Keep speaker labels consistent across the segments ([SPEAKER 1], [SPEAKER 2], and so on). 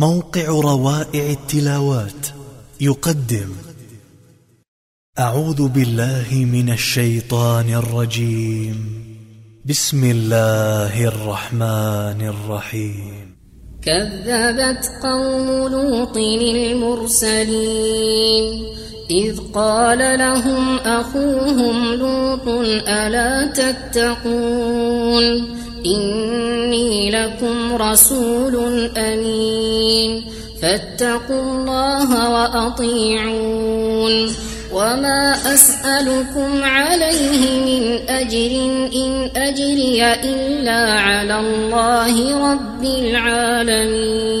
[SPEAKER 1] موقع روائع التلاوات. يقدم. أعوذ بالله من الشيطان الرجيم. بسم الله الرحمن الرحيم.
[SPEAKER 2] كذبت قوم لوط المرسلين إذ قال لهم أخوهم لوط ألا تتقون؟ إني لكم رسول أمين. فاتقوا الله وأطيعون. وما أسألكم عليه من أجر إن أجري إلا على الله رب العالمين.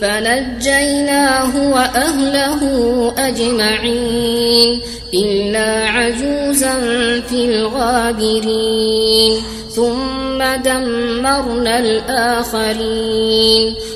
[SPEAKER 2] فنجيناه وأهله أجمعين إلا عجوزا في الغابرين ثم دمرنا الآخرين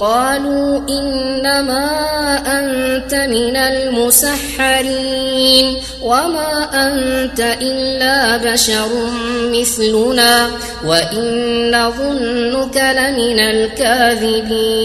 [SPEAKER 2] قالوا إنما أنت من المسحرين وما أنت إلا بشر مثلنا وإن نظنك لمن الكاذبين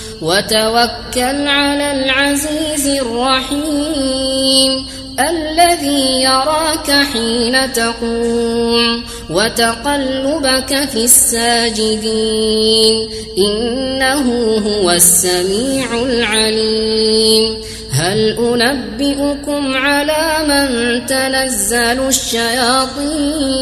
[SPEAKER 2] وتوكل على العزيز الرحيم الذي يراك حين تقوم وتقلبك في الساجدين إنه هو السميع العليم هل أنبئكم على من تنزل الشياطين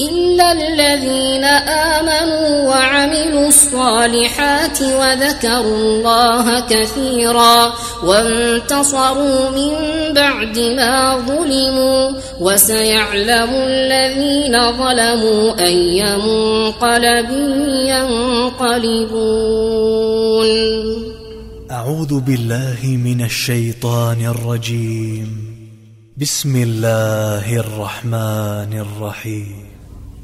[SPEAKER 2] إلا الذين آمنوا وعملوا الصالحات وذكروا الله كثيرا وانتصروا من بعد ما ظلموا وسيعلم الذين ظلموا أي منقلب ينقلبون
[SPEAKER 1] أعوذ بالله من الشيطان الرجيم. بسم الله الرحمن الرحيم.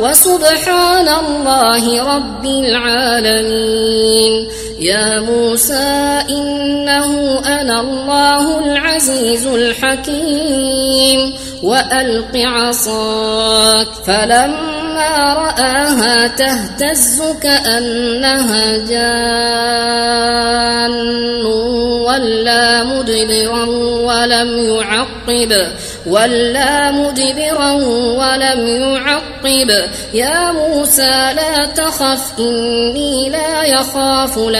[SPEAKER 2] وسبحان الله رب العالمين. يا موسى إنه أنا الله العزيز الحكيم. وألق عصاك فلما رآها تهتز كأنها جان. ولا مدبرا ولم يعقب ولا مدبرا ولم يعقب. يا موسى لا تخف إني لا يخاف